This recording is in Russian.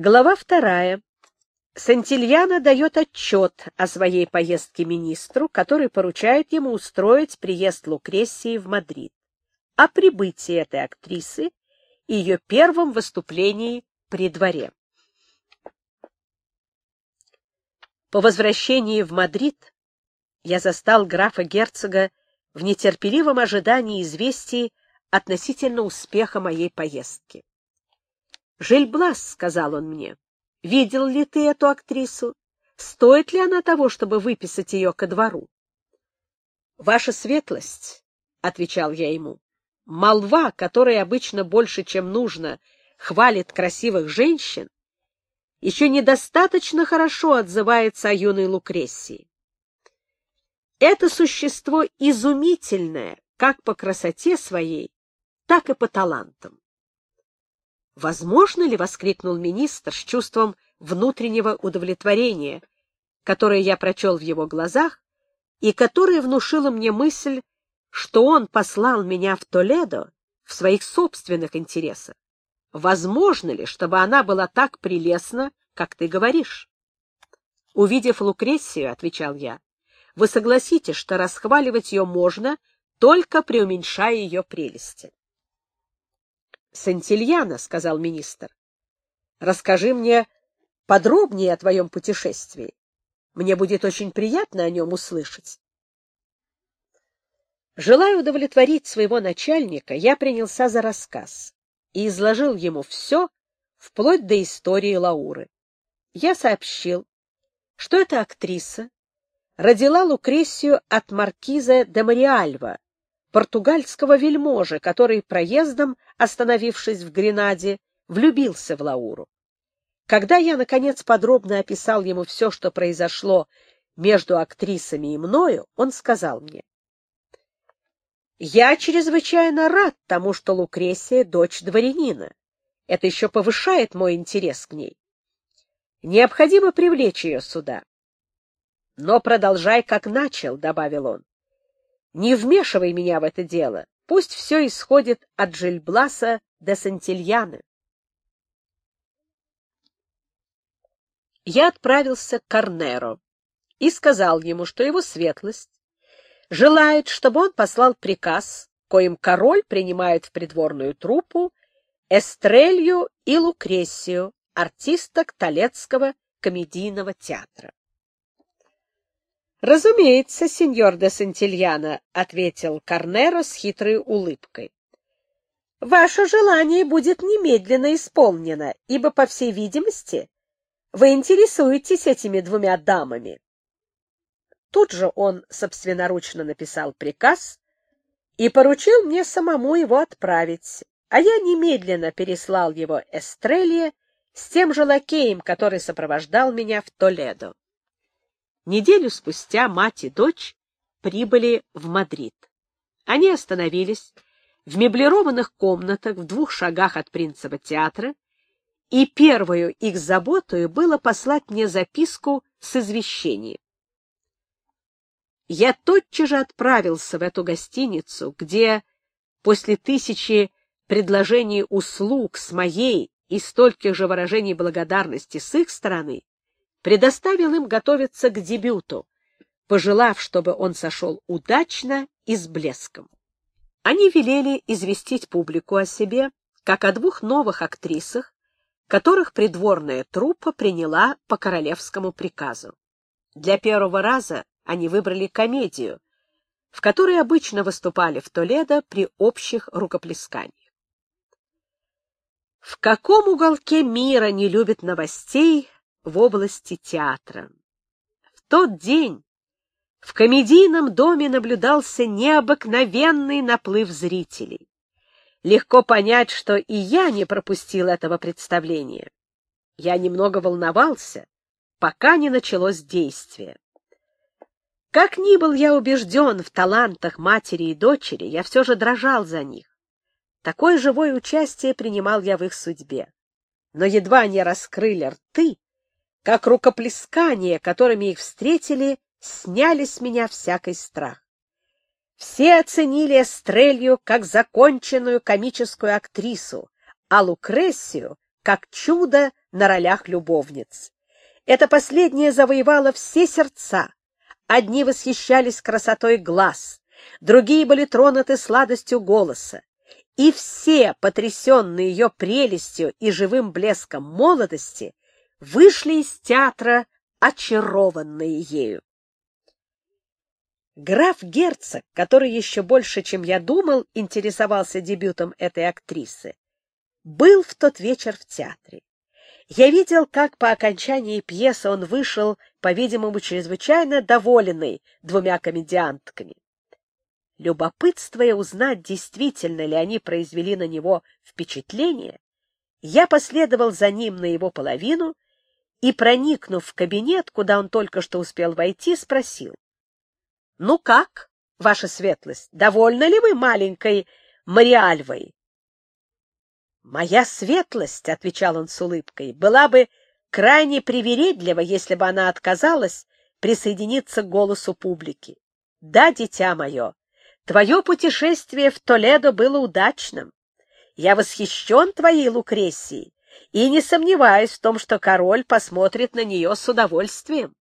Глава вторая. Сантильяна дает отчет о своей поездке министру, который поручает ему устроить приезд Лукреции в Мадрид, о прибытии этой актрисы и ее первом выступлении при дворе. По возвращении в Мадрид я застал графа-герцога в нетерпеливом ожидании известий относительно успеха моей поездки. «Жильблас», — сказал он мне, — «видел ли ты эту актрису? Стоит ли она того, чтобы выписать ее ко двору?» «Ваша светлость», — отвечал я ему, — «молва, которая обычно больше, чем нужно, хвалит красивых женщин, еще недостаточно хорошо отзывается о юной Лукрессии. Это существо изумительное как по красоте своей, так и по талантам. «Возможно ли, — воскликнул министр с чувством внутреннего удовлетворения, которое я прочел в его глазах, и которое внушило мне мысль, что он послал меня в Толедо в своих собственных интересах. Возможно ли, чтобы она была так прелестна, как ты говоришь? Увидев Лукрецию, — отвечал я, — вы согласитесь, что расхваливать ее можно, только преуменьшая ее прелести. Сантильяна, — сказал министр, — расскажи мне подробнее о твоем путешествии. Мне будет очень приятно о нем услышать. Желая удовлетворить своего начальника, я принялся за рассказ и изложил ему все, вплоть до истории Лауры. Я сообщил, что эта актриса родила Лукресию от маркиза де Мариальва, португальского вельможи, который проездом, остановившись в Гренаде, влюбился в Лауру. Когда я, наконец, подробно описал ему все, что произошло между актрисами и мною, он сказал мне, «Я чрезвычайно рад тому, что Лукресия — дочь дворянина. Это еще повышает мой интерес к ней. Необходимо привлечь ее сюда. Но продолжай, как начал, — добавил он. Не вмешивай меня в это дело. Пусть все исходит от Жильбласа де Сантильяна. Я отправился к Корнеро и сказал ему, что его светлость желает, чтобы он послал приказ, коим король принимает в придворную труппу Эстрелью и Лукресию, артисток Толецкого комедийного театра. — Разумеется, сеньор де Сантильяна, — ответил Корнеро с хитрой улыбкой. — Ваше желание будет немедленно исполнено, ибо, по всей видимости, вы интересуетесь этими двумя дамами. Тут же он собственноручно написал приказ и поручил мне самому его отправить, а я немедленно переслал его Эстрелье с тем же лакеем, который сопровождал меня в Толедо. Неделю спустя мать и дочь прибыли в Мадрид. Они остановились в меблированных комнатах в двух шагах от Принцева театра, и первую их заботою было послать мне записку с извещением. Я тотчас же отправился в эту гостиницу, где после тысячи предложений услуг с моей и стольких же выражений благодарности с их стороны предоставил им готовиться к дебюту, пожелав, чтобы он сошел удачно и с блеском. Они велели известить публику о себе, как о двух новых актрисах, которых придворная труппа приняла по королевскому приказу. Для первого раза они выбрали комедию, в которой обычно выступали в Толедо при общих рукоплесканиях. В каком уголке мира не любят новостей в области театра. В тот день в комедийном доме наблюдался необыкновенный наплыв зрителей. Легко понять, что и я не пропустил этого представления. Я немного волновался, пока не началось действие. Как ни был я убежден в талантах матери и дочери, я все же дрожал за них. Такое живое участие принимал я в их судьбе. Но едва они раскрыли рты, как рукоплескания, которыми их встретили, сняли с меня всякий страх. Все оценили Эстрелью как законченную комическую актрису, а Лукрессию как чудо на ролях любовниц. Это последнее завоевало все сердца. Одни восхищались красотой глаз, другие были тронуты сладостью голоса. И все, потрясенные ее прелестью и живым блеском молодости, вышли из театра, очарованные ею. Граф Герцог, который еще больше, чем я думал, интересовался дебютом этой актрисы, был в тот вечер в театре. Я видел, как по окончании пьесы он вышел, по-видимому, чрезвычайно доволенный двумя комедиантками. Любопытствуя узнать, действительно ли они произвели на него впечатление, я последовал за ним на его половину и, проникнув в кабинет, куда он только что успел войти, спросил. — Ну как, ваша светлость, довольны ли вы маленькой Мариальвой? — Моя светлость, — отвечал он с улыбкой, — была бы крайне привередлива, если бы она отказалась присоединиться к голосу публики. Да, дитя мое, Твое путешествие в Толедо было удачным. Я восхищен твоей Лукрецией и не сомневаюсь в том, что король посмотрит на нее с удовольствием.